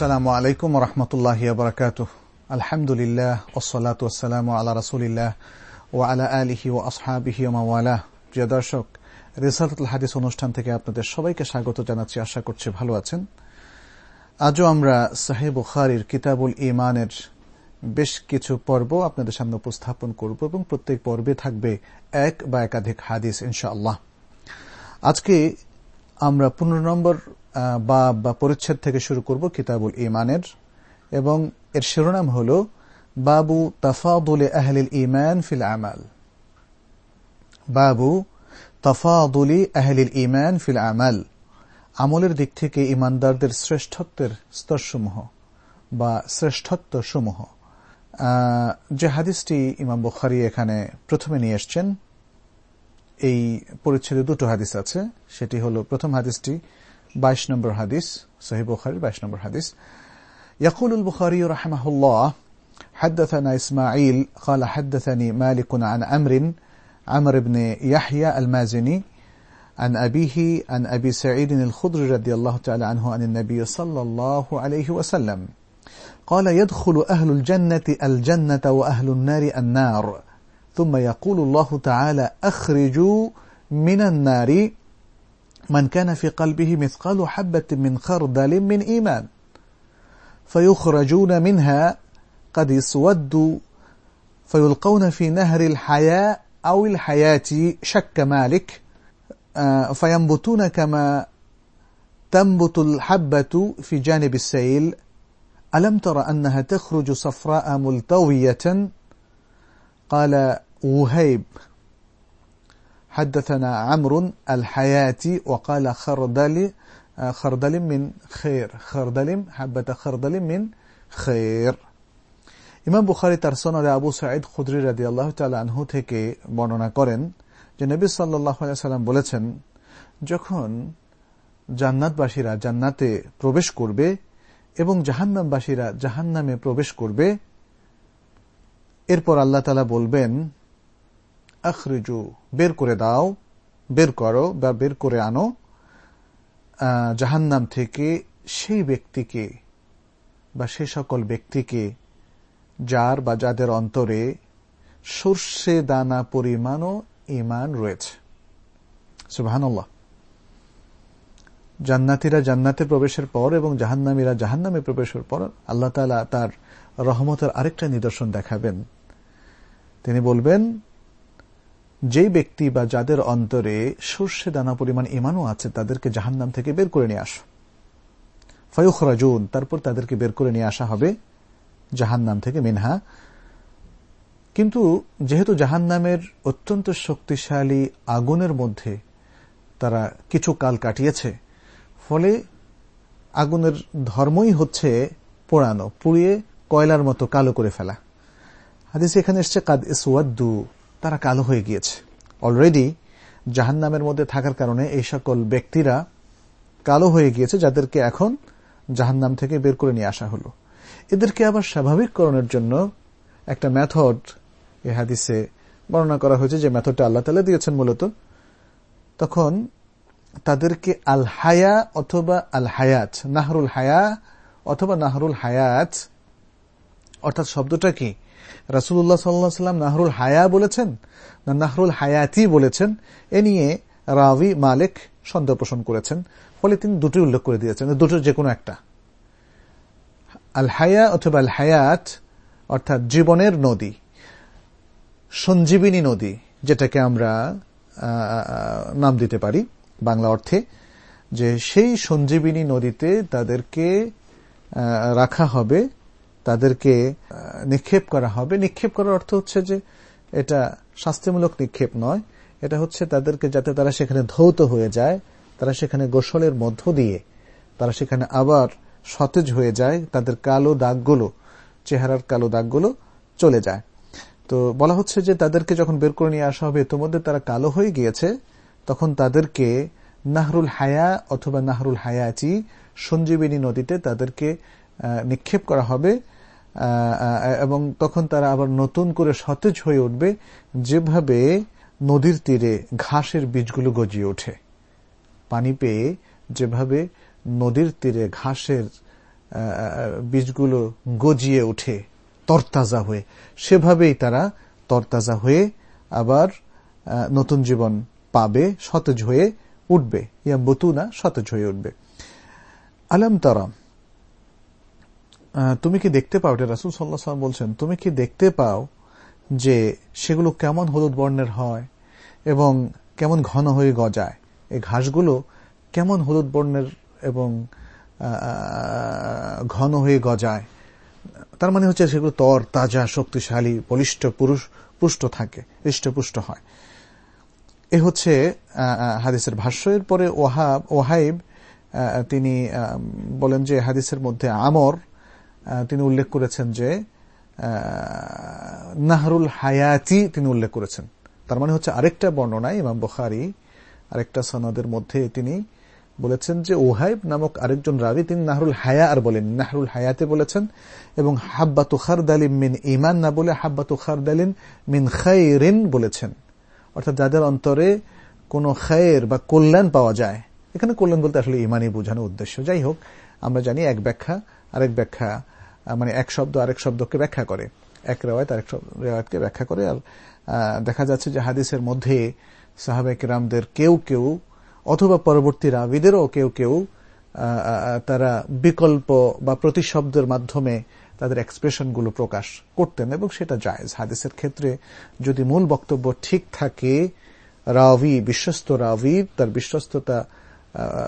আসসালামু আলাইকুম রহমতুল্লাহ বরকাত আলহামদুলিল্লাহ ওসলাত ওসালাম আল্লাহ রসুলিল্লাহ ও আলা আলিহি ও আসহাবিহি ওমাওয়ালা প্রিয় দর্শক রিসার্তুল হাদিস অনুষ্ঠান থেকে আপনাদের সবাইকে স্বাগত জানাচ্ছি। আশা করছি ভালো আছেন। আজও আমরা সাহেব বুখারির কিতাবুল ইমানের বেশ কিছু পর্ব আপনাদের সামনে উপস্থাপন করব এবং প্রত্যেক পর্বে থাকবে এক বা একাধিক হাদিস ইনশাআল্লাহ। আজকে আমরা পনেরো নম্বর বা বা পরিচ্ছেদ থেকে শুরু করব কিতাবুল ইমানের এবং এর শিরোনাম হল, বাবু তফাদুল আহলিল ইমান ফিল আমাল। বাবু তফাদুলি আহলিল ইমান ফিল আমাল। আমলের দিক থেকে ইমানদারদের শ্রেষ্ঠত্বের স্তরসমূহ বা শ্রেষ্ঠত্ব সমূহ যে হাদিসটি ইমাম বুখারি এখানে প্রথমে নিয়ে এসছেন, এই পরিচ্ছেদে দুটো হাদিস আছে। সেটি হল, প্রথম হাদিসটি বাইশ নম্বর হাদিস সহি বুখারির বাইশ নম্বর হাদিস يقول البخاري رحمه الله حدثنا إسماعيل قال حدثني مالك عن أمر عمر بن يحيى المازني عن أبيه عن أبي سعيد الخضر رضي الله تعالى عنه عن النبي صلى الله عليه وسلم قال يدخل أهل الجنة الجنة وأهل النار النار ثم يقول الله تعالى أخرجوا من النار من كان في قلبه مثقال حبة من خردل من إيمان فيخرجون منها قد اسودوا فيلقون في نهر الحياة أو الحياة شك مالك فينبتون كما تنبت الحبة في جانب السيل ألم تر أنها تخرج صفراء ملتوية؟ قال وهيب حدثنا عمرو الحياة وقال خردل خردل من خير خردل حبة خردل من خير ইমাম বুখারি তার সনদে আবু সাইদ খুদরি রাদি আল্লাহ আনহু থেকে বর্ণনা করেন যে নবী সাল্লাহ সাল্লাম বলেছেন যখন জান্নাতবাসীরা জান্নাতে প্রবেশ করবে এবং জাহান্নামবাসীরা জাহান্নামে প্রবেশ করবে এরপর আল্লাহ তালা বলবেন আখরিজু, বের করে দাও, বের করো বা বের করে আনো জাহান্নাম থেকে সেই ব্যক্তিকে বা সে সকল ব্যক্তিকে যার বা যাদের অন্তরে সর্ষে দানা পরিমাণও ইমান রয়েছে। সুবাহান্লাহ জান্নাতিরা জান্নাতে প্রবেশের পর এবং জাহান্নামীরা জাহান্নামে প্রবেশের পর আল্লাহ তালা তার রহমতের আরেকটা নিদর্শন দেখাবেন। তিনি বলবেন যেই ব্যক্তি বা যাদের অন্তরে সর্ষে দানা পরিমাণ ইমানও আছে, তাদেরকে জাহান্নাম থেকে বের করে নিয়ে আসো। ফয়ুখ রাজুন তারপর তাদেরকে বের করে নিয়ে আসা হবে জাহান্নাম থেকে মিনহা। কিন্তু যেহেতু জাহান্নামের অত্যন্ত শক্তিশালী আগুনের মধ্যে তারা কিছু কাল কাটিয়েছে, ফলে আগুনের ধর্মই হচ্ছে পোড়ানো, পুড়িয়ে কয়লার মতো কালো করে ফেলা। হাদিস এখানে এসছে, কাদ ইসওয়াদ্দু তারা কালো হয়ে গিয়েছে। অলরেডি জাহান নামের মধ্যে থাকার কারণে এই সকল ব্যক্তিরা কালো হয়ে গিয়েছে, যাদেরকে এখন জাহান নাম থেকে বের করে নিয়ে আসা হলো। এদেরকে আবার স্বাভাবিককরণের জন্য একটা মেথড এ হাদিসে বর্ণনা করা হয়েছে যে মেথডটা আল্লাহ তালা দিয়েছেন মূলত। তখন তাদেরকে আল হায়া অথবা আল হায়াত নাহরুল হায়া অথবা নাহরুল হায়াত অর্থাৎ শব্দটা কি? রাসুল্লাহ সাল্লাহ সাল্লাম নাহরুল হায়া বলেছেন না নাহরুল হায়াতি বলেছেন? এ নিয়ে রাভি মালিক সন্দেহ পোষণ করেছেন। ফলে তিনি দুটি উল্লেখ করে দিয়েছেন। দুটোর যে কোনো একটা। আল হায়া অথবা আল হায়াত, অর্থাৎ জীবনের নদী, সঞ্জীবিনী নদী, যেটাকে আমরা নাম দিতে পারি বাংলা অর্থে, যে সেই সঞ্জীবিনী নদীতে তাদেরকে রাখা হবে তাদেরকে নিক্ষেপ করা হবে। নিক্ষেপ করার অর্থ হচ্ছে যে, এটা শাস্তিমূলক নিক্ষেপ নয়। এটা হচ্ছে তাদেরকে যাতে তারা সেখানে ধৌত হয়ে যায়, তারা সেখানে গোসলের মধ্য দিয়ে, তারা সেখানে আবার সতেজ হয়ে যায়, তাদের কালো দাগগুলো, চেহারার কালো দাগগুলো চলে যায়। তো বলা হচ্ছে যে, তাদেরকে যখন বের করে নিয়ে আসা হবে ইতিমধ্যে তারা কালো হয়ে গিয়েছে, তখন তাদেরকে নাহরুল হায়া অথবা নাহরুল হায়াচি সঞ্জীবিনী নদীতে তাদেরকে নিক্ষেপ করা হবে এবং তখন তারা আবার নতুন করে সতেজ হয়ে উঠবে যেভাবে নদীর তীরে ঘাসের বীজগুলো গজিয়ে ওঠে। পানি পেয়ে যেভাবে নদীর তীরে ঘাসের বীজগুলো গজিয়ে ওঠে তরতাজা হয়ে, সেভাবেই তারা তরতাজা হয়ে আবার নতুন জীবন পাবে, সতেজ হয়ে উঠবে। ইয়া বতুনা সতেজ হয়ে উঠবে। আলম তারাম তুমি কি দেখতে পাও, এটা রাসুল সাল্লাহ বলছেন, তুমি কি দেখতে পাও যে সেগুলো কেমন হলুদ বর্ণের হয় এবং কেমন ঘন হয়ে গজায়? এই ঘাসগুলো কেমন হলুদ বর্ণের এবং ঘন হয়ে গজায়? তার মানে হচ্ছে সেগুলো তর, তাজা, শক্তিশালী, বলিষ্ঠ পুরুষ, পুষ্ট থাকে, হৃষ্টপুষ্ট হয়। এ হচ্ছে হাদিসের ভাষ্য। এর পরে ওহাব ওহাইব তিনি বলেন যে হাদিসের মধ্যে আমর তিনি উল্লেখ করেছেন যে নাহরুল হায়াতি তিনি উল্লেখ করেছেন। তার মানে হচ্ছে আরেকটা বর্ণনায় ইমাম বখারি আরেকটা সনদের মধ্যে তিনি বলেছেন যে ওহাইব নামক আরেকজন রাবি তিনি নাহরুল হায়া আর বলেন, নাহরুল হায়াতে বলেছেন এবং হাব্বা তুখার দালিম মিন ইমান না বলে হাব্বা তুখার দালিন মিন খাইরিন বলেছেন। অর্থাৎ যাদের অন্তরে কোন খায়ের বা কল্যাণ পাওয়া যায়, এখানে কল্যাণ বলতে আসলে ইমানই বোঝানোর উদ্দেশ্য। যাই হোক, আমরা জানি এক ব্যাখ্যা, আরেক ব্যাখ্যা মানে এক শব্দ আরেক শব্দকে ব্যাখ্যা করে। এক রেওয়ায়ত আরেক রেওয়ায়তকে ব্যাখ্যা করে। আর দেখা যাচ্ছে যে হাদিসের মধ্যে সাহাবেক রামদের কেউ কেউ অথবা পরবর্তী রাবিদেরও কেউ কেউ তারা বিকল্প বা প্রতিশব্দের মাধ্যমে তাদের এক্সপ্রেশনগুলো প্রকাশ করতেন এবং সেটা জায়েজ। হাদিসের ক্ষেত্রে যদি মূল বক্তব্য ঠিক থাকে রাভি বিশ্বস্ত রাভি তার বিশ্বস্ততা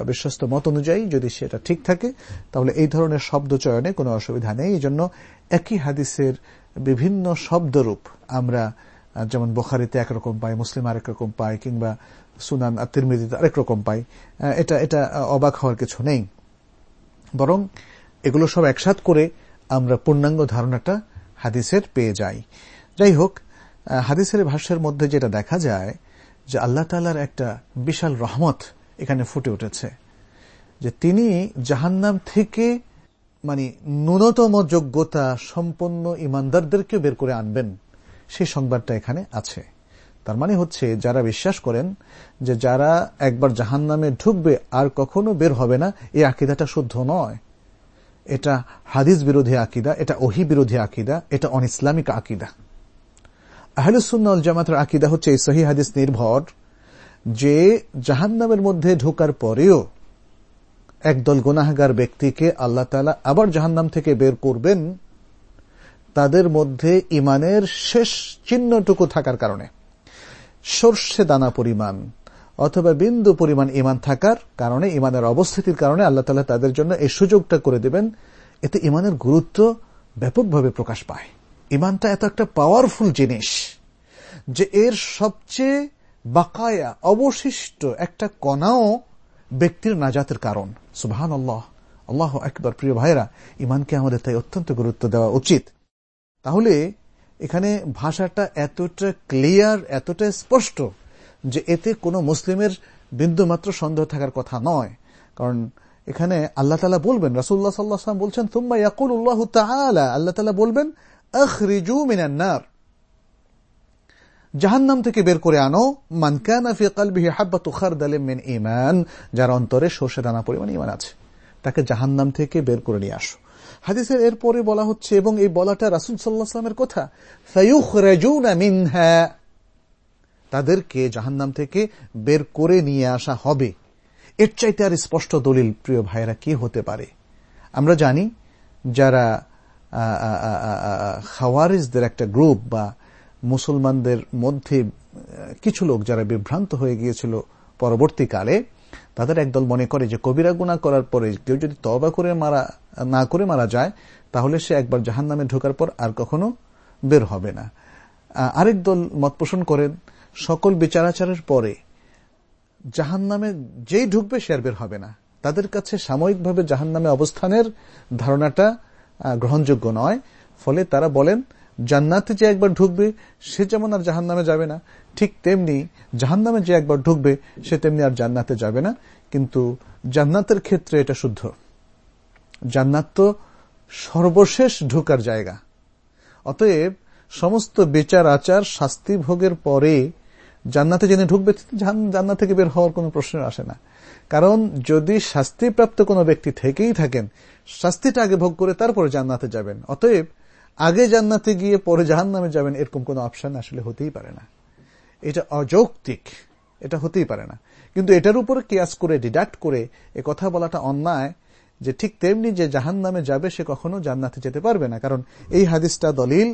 বিশ্বস্ত মত অনুযায়ী যদি সেটা ঠিক থাকে, তাহলে এই ধরনের শব্দ চয়নে কোনো অসুবিধা নেই। এই জন্য একই হাদিসের বিভিন্ন শব্দরূপ আমরা যেমন বোখারিতে একরকম পাই, মুসলিম আরেক রকম পাই, কিংবা সুনান তিরমিদিতে আরেক রকম পাই এটা এটা অবাক হওয়ার কিছু নেই। বরং এগুলো সব একসাথ করে আমরা পূর্ণাঙ্গ ধারণাটা হাদিসের পেয়ে যাই। যাই হোক হাদিসের ভাষ্যের মধ্যে যেটা দেখা যায় যে আল্লাহ তালার একটা বিশাল রহমত এখানে ফুটে উঠেছে। যে তিনি জাহান্নাম থেকে মানে ন্যূনতম যোগ্যতা সম্পন্ন ইমানদারদেরকে বের করে আনবেন। সেই সংবাদটা এখানে আছে। তার মানে হচ্ছে, যারা বিশ্বাস করেন যে যারা একবার জাহান নামে ঢুকবে, আর কখনো বের হবে না এই আকিদাটা শুদ্ধ নয়। এটা হাদিস বিরোধী আকিদা, এটা ওহি বিরোধী আকিদা, এটা অন ইসলামিক আকিদা আহলুসুন্নাল জামাতের আকিদা হচ্ছে এই সহি হাদিস নির্ভর। যে জাহান্নামের মধ্যে ঢোকার পরেও একদল গুনাহগার ব্যক্তিকে আল্লাহ তালা আবার জাহান্নাম থেকে বের করবেন, তাদের মধ্যে ইমানের শেষ চিহ্নটুকু থাকার কারণে। সর্ষে দানা পরিমাণ অথবা বিন্দু পরিমাণ ইমান থাকার কারণে ইমানের অবস্থিতির কারণে আল্লাহ তালা তাদের জন্য এই সুযোগটা করে দেবেন। এতে ইমানের গুরুত্ব ব্যাপকভাবে প্রকাশ পায়। ইমানটা এত একটা পাওয়ারফুল জিনিস যে এর সবচেয়ে বাকায়া, অবশিষ্ট একটা কণাও ব্যক্তির নাজাতের কারণ। সুবাহান আল্লাহ আল্লাহ একবার প্রিয় ভাইরা ইমানকে আমাদের তাই অত্যন্ত গুরুত্ব দেওয়া উচিত। তাহলে এখানে ভাষাটা এতটা ক্লিয়ার, এতটা স্পষ্ট যে এতে কোনো মুসলিমের বিন্দুমাত্র সন্দেহ থাকার কথা নয়। কারণ এখানে আল্লাহ তালা বলবেন রাসুল্লাহ সাল্লাহাম বলছেন তুম্বা ইয়াকুল উল্লাহ আল্লাহ তালা বলবেন, আখরিজু মিনান্নার জাহান্নাম থেকে বের করে আনো। মানকানা ফি কালবিহি মিন ঈমান, যার অন্তরে সর্ষে দানা পরিমাণ ইমান আছে। তাকে জাহান্নাম থেকে বের করে নিয়ে আসো। হাদিসের এরপরে বলা হচ্ছে, এবং এই বলাটা রাসুল সাল্লাহামের কথা মিনহা। তাদেরকে জাহান্নাম থেকে বের করে নিয়ে আসা হবে। এর চাইতে আর স্পষ্ট দলিল প্রিয় ভাইরা কি হতে পারে? আমরা জানি, যারা খাওয়ারিজদের একটা গ্রুপ বা মুসলমানদের মধ্যে কিছু লোক যারা বিভ্রান্ত হয়ে গিয়েছিল পরবর্তীকালে, তাদের একদল মনে করে যে কবিরা গুণা করার পরে কেউ যদি তবা করে মারা, না করে মারা যায়, তাহলে সে একবার জাহান নামে ঢোকার পর আর কখনো বের হবে না। আরেক দল মত পোষণ করেন, সকল বিচারাচারের পরে জাহান নামে যেই ঢুকবে সে আর বের হবে না। তাদের কাছে সাময়িকভাবে জাহান নামে অবস্থানের ধারণাটা গ্রহণযোগ্য নয়। ফলে তারা বলেন জান্নাতে যে একবার ঢুকবে, সে যেমন আর জাহান নামে যাবে না, ঠিক তেমনি জাহান নামে যে একবার ঢুকবে, সে তেমনি আর জান্নাতে যাবে না। কিন্তু জান্নাতের ক্ষেত্রে এটা শুদ্ধ। জান্নাত তো সর্বশেষ ঢুকার জায়গা। অতএব সমস্ত বিচার, আচার, শাস্তি ভোগের পরে জান্নাতে জেনে ঢুকবে জান্নাত থেকে বের হওয়ার কোনো প্রশ্ন আসে না। কারণ যদি শাস্তিপ্রাপ্ত কোনো ব্যক্তি থেকেই থাকেন, শাস্তিটা আগে ভোগ করে তারপরে জান্নাতে যাবেন। অতএব আগে জান্নাতে গিয়ে পরে জাহান নামে যাবেন এরকম কোনো অপশন আসলে হতেই পারে না। এটা অযৌক্তিক, এটা হতেই পারে না। কিন্তু এটার উপর কেয়াস করে ডিডাক্ট করে এ কথা বলাটা অন্যায়, যে ঠিক তেমনি যে জাহান নামে যাবে সে কখনো জান্নাতে যেতে পারবে না। কারণ এই হাদিসটা দলিল।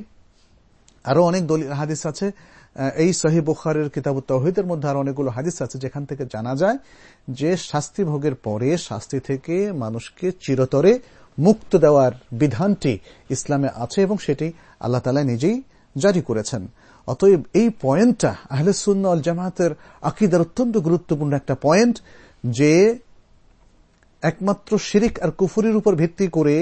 আরও অনেক দলিল হাদিস আছে। এই সহি বুখারের কিতাব তহিদের মধ্যে আরও অনেকগুলো হাদিস আছে, যেখান থেকে জানা যায় যে শাস্তি ভোগের পরে শাস্তি থেকে মানুষকে চিরতরে মুক্ত দেওয়ার বিধানটি ইসলামে আছে এবং সেটি আল্লাহ তালা নিজেই জারি করেছেন। অতএব এই পয়েন্টটা আহলে সুন্নল জামাতের আকিদার অত্যন্ত গুরুত্বপূর্ণ একটা পয়েন্ট যে একমাত্র শিরিক আর কুফুরির উপর ভিত্তি করে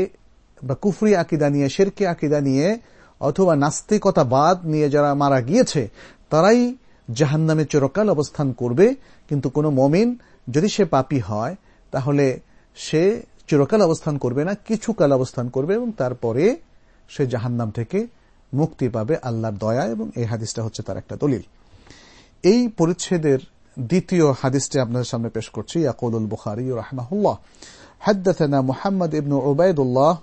বা কুফরি আকিদা নিয়ে, শেরকে আকিদা নিয়ে অথবা নাস্তিকতা বাদ নিয়ে যারা মারা গিয়েছে, তারাই জাহান নামে চিরকাল অবস্থান করবে। কিন্তু কোনো মমিন যদি সে পাপি হয়, তাহলে সে চিরকাল অবস্থান করবে না কিছু কাল অবস্থান করবে এবং তারপরে সে জাহান্নাম থেকে মুক্তি পাবে আল্লাহর দয়া এবং এই হাদিসটা হচ্ছে তার একটা দলিল এই পরিচ্ছেদের দ্বিতীয় হাদিসটি আপনাদের সামনে পেশ করছি ইয়াকুল বুখারি রহমাহুল্লাহ حدثنا محمد بن عبيد الله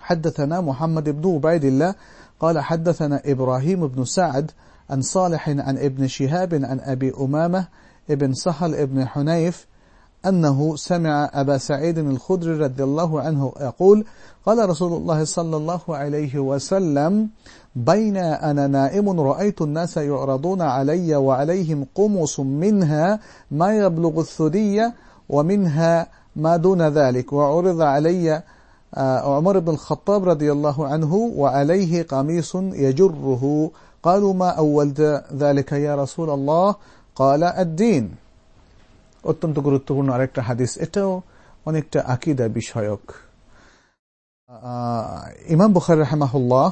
حدثنا محمد بن عبيد الله قال حدثنا إبراهيم بن سعد عن صالح عن ابن شهاب عن أبي أمامة ابن سهل ابن حنيف أنه سمع أبا سعيد الخدري رضي الله عنه يقول قال رسول الله صلى الله عليه وسلم بين أنا نائم رأيت الناس يعرضون علي وعليهم قمص منها ما يبلغ الثدية ومنها ما دون ذلك وعرض علي آه، عمر بن الخطاب رضي الله عنه وعليه قميص يجره. قالوا ما أولت ذلك يا رسول الله؟ قال الدين. অত্যন্ত গুরুত্বপূর্ণ আরেকটা হাদিস। এটাও অনেকটা আকিদা বিষয়ক। ইমাম বুখার রহমাহুল্লাহ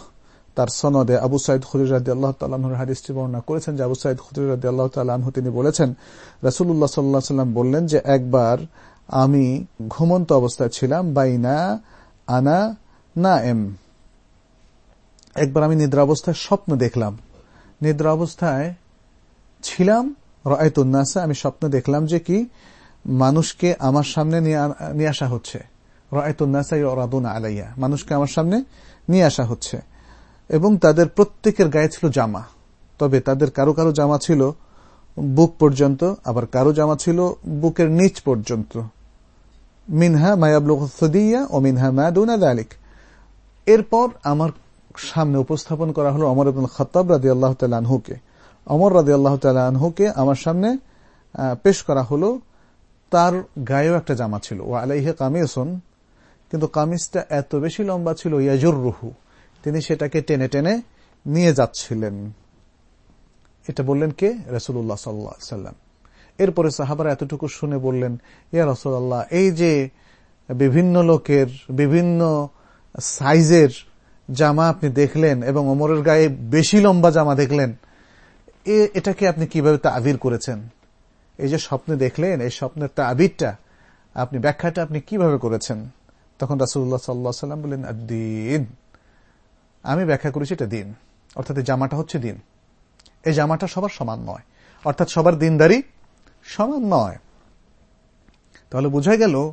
তার সনদে আবু সাইদ খুদির রাজি আল্লাহ হাদিসটি বর্ণনা করেছেন যে আবু সাইদ খুদির রাজি আল্লাহ তিনি বলেছেন রাসুল্লাহ সাল্লাহ সাল্লাম বললেন যে একবার আমি ঘুমন্ত অবস্থায় ছিলাম, বাইনা আনা না এম একবার আমি নিদ্রা অবস্থায় স্বপ্ন দেখলাম। নিদ্রা অবস্থায় ছিলাম রায়তুন্নাসা আমি স্বপ্ন দেখলাম যে কি? মানুষকে আমার সামনে নিয়ে আসা হচ্ছে। রায়তুন্নাসা রাদুন আলাইয়া মানুষকে আমার সামনে নিয়ে আসা হচ্ছে। এবং তাদের প্রত্যেকের গায়ে ছিল জামা। তবে তাদের কারও কারও জামা ছিল বুক পর্যন্ত, আবার কারও জামা ছিল বুকের নিচ পর্যন্ত। মিনহা মায়াবলুদিয়া ও মিনহা মায়াদুনা দালিক। এরপর আমার সামনে উপস্থাপন করা হলো অমর আব্দুল খতাব রাজি আল্লাহ তালহুকে অমর রাজি আল্লাহ তালহুকে আমার সামনে পেশ করা হলো। তার গায়েও একটা জামা ছিল। ও আলাইহে কামিসন। কিন্তু কামিজটা এত বেশি লম্বা ছিল ইয়াজুর রুহু তিনি সেটাকে টেনে টেনে নিয়ে যাচ্ছিলেন। এটা বললেন কে? রসুল্লাহ সাল্লাম। এরপরে সাহাবারা এতটুকু শুনে বললেন, ইয়া রসুল্লাহ এই যে বিভিন্ন লোকের, বিভিন্ন সাইজের জামা আপনি দেখলেন এবং অমরের গায়ে বেশি লম্বা জামা দেখলেন এটাকে আপনি কীভাবে তাবির করেছেন? এই যে স্বপ্নে দেখলেন, এই স্বপ্নের তাবিরটা আপনি, ব্যাখ্যাটা আপনি কীভাবে করেছেন? তখন রাসুল্লাহ সাল্লাহ সাল্লাম বললেন দিন আমি ব্যাখ্যা করেছি এটা দিন। অর্থাৎ এই জামাটা হচ্ছে দিন। এই জামাটা সবার সমান নয়। অর্থাৎ সবার দিনদারি সমান নয়। তাহলে বোঝা গেল,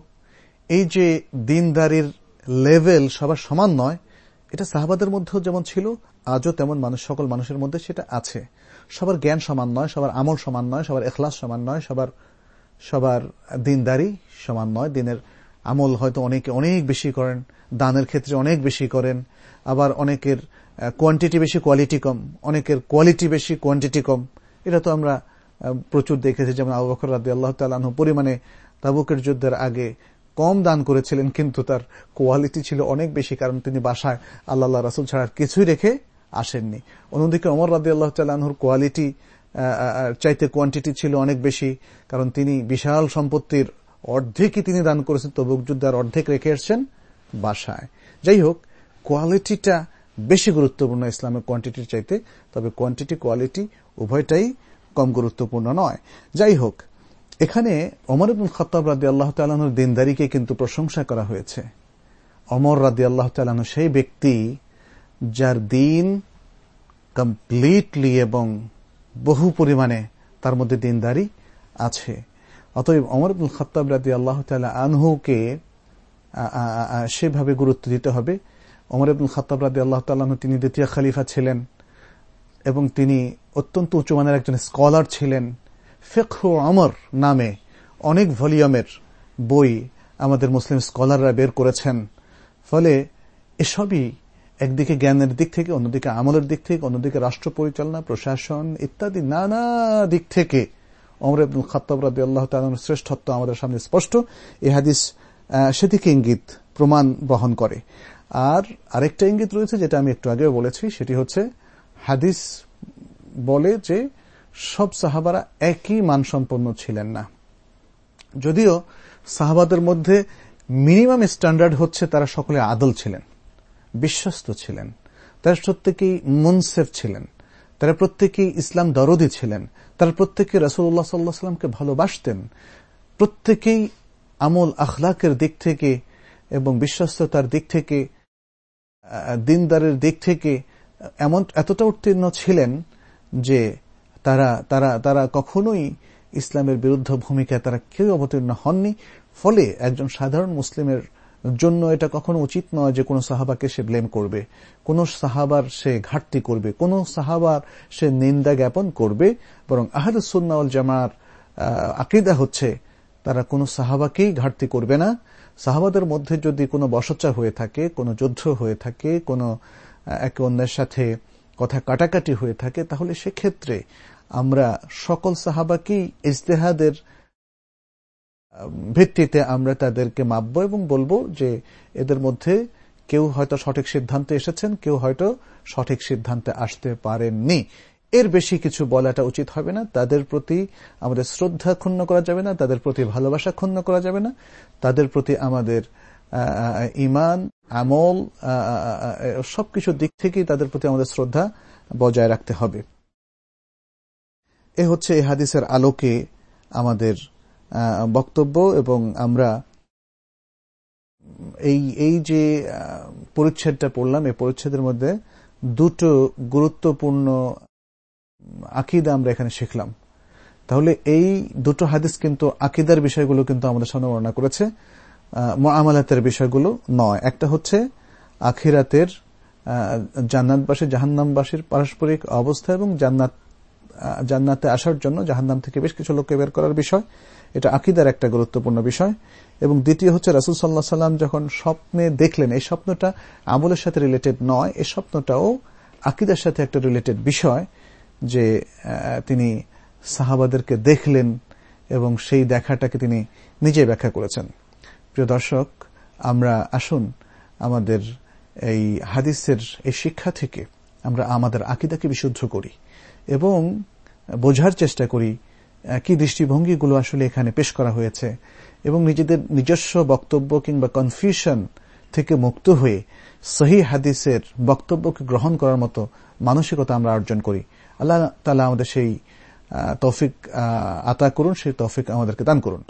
এই যে দিনদারির লেভেল সবার সমান নয় এটা সাহাবাদের মধ্যেও যেমন ছিল, আজও তেমন মানুষ সকল মানুষের মধ্যে সেটা আছে। সবার জ্ঞান সমান নয়, সবার আমল সমান নয়, সবার এখলাস সমান নয়, সবার সবার দিনদারি সমান নয়। দিনের আমল হয়তো অনেকে অনেক বেশি করেন, দানের ক্ষেত্রে অনেক বেশি করেন, আবার অনেকের কোয়ান্টিটি বেশি কোয়ালিটি কম, অনেকের কোয়ালিটি বেশি কোয়ান্টিটি কম। এটা তো আমরা প্রচুর দেখেছি। যেমন আবু বকর রাদি আল্লাহ তালাহ পরিমাণে তাবুকের যুদ্ধের আগে কম দান করেছিলেন, কিন্তু তার কোয়ালিটি ছিল অনেক বেশি, কারণ তিনি বাসায় আল্লাহ রাসুল ছাড়া কিছুই রেখে আসেননি। অন্যদিকে অমর রাদি আল্লাহ তালাহুর কোয়ালিটি চাইতে কোয়ান্টিটি ছিল অনেক বেশি, কারণ তিনি বিশাল সম্পত্তির অর্ধেকই তিনি দান করেছেন তবুক যুদ্ধার অর্ধেক রেখে এসছেন বাসায়। যাই হোক কোয়ালিটিটা বেশি গুরুত্বপূর্ণ ইসলামের কোয়ান্টিটির চাইতে, তবে কোয়ান্টিটি কোয়ালিটি উভয়টাই কম গুরুত্বপূর্ণ নয়। যাই হোক এখানে অমর ইবুল খতাব রাদি আল্লাহ তালানোর দিনদারিকে কিন্তু প্রশংসা করা হয়েছে। অমর রাদি আল্লাহ তালানো সেই ব্যক্তি যার দিন কমপ্লিটলি এবং বহু পরিমাণে তার মধ্যে দিনদারি আছে। অতএব অমর আব্দুল খত্তাব রাদি আল্লাহ তালা আনহুকে সেভাবে গুরুত্ব দিতে হবে। অমর আব্দুল খত্তাব রাদি আল্লাহ তাল্লাহ তিনি দ্বিতীয় খালিফা ছিলেন এবং তিনি অত্যন্ত উচ্চমানের একজন স্কলার ছিলেন। ফেকহু অমর নামে অনেক ভলিউমের বই আমাদের মুসলিম স্কলাররা বের করেছেন। ফলে এসবই একদিকে জ্ঞানের দিক থেকে, অন্যদিকে আমলের দিক থেকে, অন্যদিকে রাষ্ট্র পরিচালনা, প্রশাসন ইত্যাদি নানা দিক থেকে। অমর আব্দুল খত্তাব রাদি আল্লাহ তালন শ্রেষ্ঠত্ব আমাদের সামনে স্পষ্ট। এ হাদিস সেদিকে ইঙ্গিত, প্রমাণ বহন করে। আর আরেকটা ইঙ্গিত রয়েছে যেটা আমি একটু আগেও বলেছি, সেটি হচ্ছে, হাদিস বলে যে সব সাহাবারা একই মানসম্পন্ন ছিলেন না। যদিও সাহাবাদের মধ্যে মিনিমাম স্ট্যান্ডার্ড হচ্ছে তারা সকলে আদল ছিলেন, বিশ্বস্ত ছিলেন, তারা প্রত্যেকেই মুনসেফ ছিলেন, তারা প্রত্যেকেই ইসলাম দরদি ছিলেন, তারা প্রত্যেকে রসুল্লাহ সাল্লাহ সাল্লামকে ভালোবাসতেন। প্রত্যেকেই আমল আখলাকের দিক থেকে এবং বিশ্বস্ততার দিক থেকে দিনদারের দিক থেকে এমন এতটা উত্তীর্ণ ছিলেন যে তারা তারা তারা কখনোই ইসলামের বিরুদ্ধ ভূমিকায় তারা কেউ অবতীর্ণ হননি। ফলে একজন সাধারণ মুসলিমের জন্য এটা কখনো উচিত নয় যে কোনো সাহাবাকে সে ব্লেম করবে, কোন সাহাবার সে ঘাটতি করবে, কোন সাহাবার সে নিন্দা জ্ঞাপন করবে। বরং আহরুসুন্নাউল জামার আকিদা হচ্ছে তারা কোনো সাহাবাকেই ঘাটতি করবে না। সাহাবাদের মধ্যে যদি কোনো বসচা হয়ে থাকে, কোনো যুদ্ধ হয়ে থাকে, কোনো একে অন্যের সাথে কথা কাটাকাটি হয়ে থাকে, তাহলে সেক্ষেত্রে আমরা সকল সাহাবাকেই ইজতেহাদের ভিত্তিতে আমরা তাদেরকে মাপব এবং বলব যে এদের মধ্যে কেউ হয়তো সঠিক সিদ্ধান্তে এসেছেন, কেউ হয়তো সঠিক সিদ্ধান্তে আসতে পারেননি। এর বেশি কিছু বলাটা উচিত হবে না। তাদের প্রতি আমাদের শ্রদ্ধা ক্ষুণ্ণ করা যাবে না, তাদের প্রতি ভালোবাসা ক্ষুণ্ণ করা যাবে না, তাদের প্রতি আমাদের ইমান, আমল সবকিছু দিক থেকেই তাদের প্রতি আমাদের শ্রদ্ধা বজায় রাখতে হবে। এ হচ্ছে এ হাদিসের আলোকে আমাদের বক্তব্য এবং আমরা এই এই যে পরিচ্ছেদটা পড়লাম, এই পরিচ্ছেদের মধ্যে দুটো গুরুত্বপূর্ণ আকিদা আমরা এখানে শিখলাম। তাহলে এই দুটো হাদিস কিন্তু আকিদার বিষয়গুলো কিন্তু আমাদের সামনে বর্ণনা করেছে। আমালাতের বিষয়গুলো নয়। একটা হচ্ছে আখিরাতের জান্নাতবাসী, জাহান্নামবাসীর পারস্পরিক অবস্থা এবং জান্নাত জান্নাতে আসার জন্য জাহান্নাম থেকে বেশ কিছু লোককে বের করার বিষয়। এটা আকিদার একটা গুরুত্বপূর্ণ বিষয়। এবং দ্বিতীয় হচ্ছে রাসুল সাল্লাহ সাল্লাম যখন স্বপ্নে দেখলেন, এই স্বপ্নটা আমলের সাথে রিলেটেড নয়, এই স্বপ্নটাও আকিদার সাথে একটা রিলেটেড বিষয় যে তিনি সাহাবাদেরকে দেখলেন এবং সেই দেখাটাকে তিনি নিজে ব্যাখ্যা করেছেন। প্রিয় দর্শক, আমরা আসুন আমাদের এই হাদিসের, এই শিক্ষা থেকে আমরা আমাদের আকিদাকে বিশুদ্ধ করি। এবং বোঝার চেষ্টা করি কি দৃষ্টিভঙ্গিগুলো আসলে এখানে পেশ করা হয়েছে। এবং নিজেদের নিজস্ব বক্তব্য কিংবা কনফিউশন থেকে মুক্ত হয়ে সহি হাদিসের বক্তব্যকে গ্রহণ করার মতো মানসিকতা আমরা অর্জন করি। আল্লাহ তালা আমাদের সেই তৌফিক আতা করুন, সেই তৌফিক আমাদেরকে দান করুন।